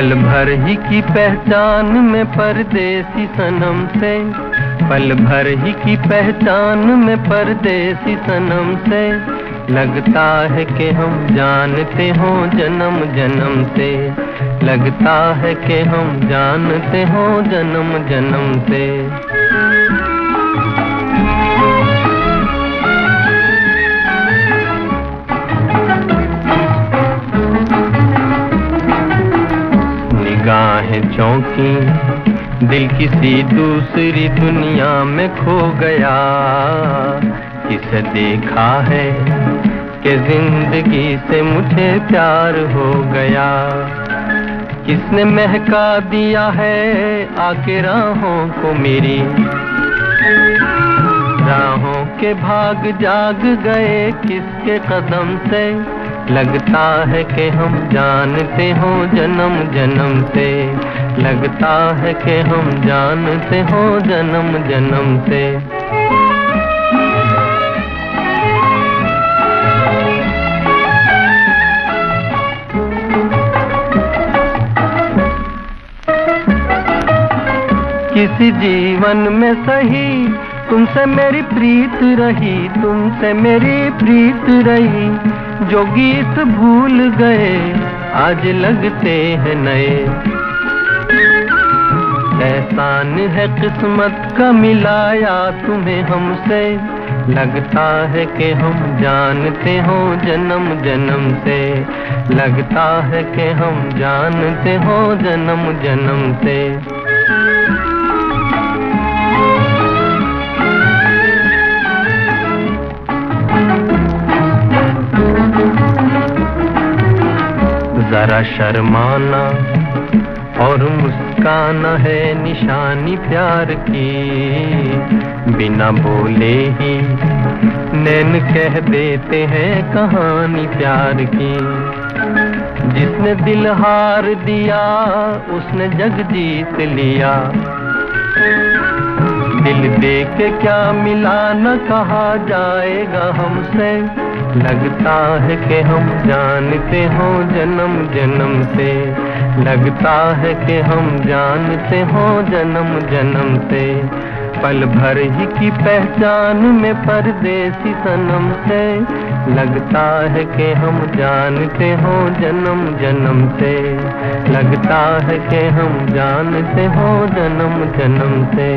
भर ही की पहचान में परदेसी सनम से। पल भर ही की पहचान में परदेसी सनम से। लगता है कि हम जानते हो जन्म जन्म से। लगता है कि हम जानते हो जन्म जन्म से। चौंकी दिल किसी दूसरी दुनिया में खो गया। किसे देखा है कि ज़िंदगी से मुझे प्यार हो गया। किसने महका दिया है आके राहों को मेरी। राहों के भाग जाग गए किसके कदम से लगता है कि हम जानते हो जन्म जन्म से। लगता है कि हम जानते हो जन्म जन्म से। किसी जीवन में सही तुमसे मेरी प्रीत रही, तुमसे मेरी प्रीत रही। जो गीत भूल गए, आज लगते हैं नए। एहसान है किस्मत का मिलाया तुम्हें हमसे। लगता है कि हम जानते हो जन्म जन्म से। लगता है कि हम जानते हो जन्म जन्म से। जरा शर्माना और मुस्काना है निशानी प्यार की। बिना बोले ही नैन कह देते हैं कहानी प्यार की। जिसने दिल हार दिया, उसने जग जीत लिया। दिल दे के क्या मिला, न कहा जाएगा हमसे। लगता है कि हम जानते हो जन्म जन्म से। लगता है कि हम जानते हो जन्म जन्म से। पल भर ही की पहचान में परदेसी सनम से। लगता है कि हम जानते हो जन्म जन्म से। लगता है कि हम जानते हो जन्म जन्म से।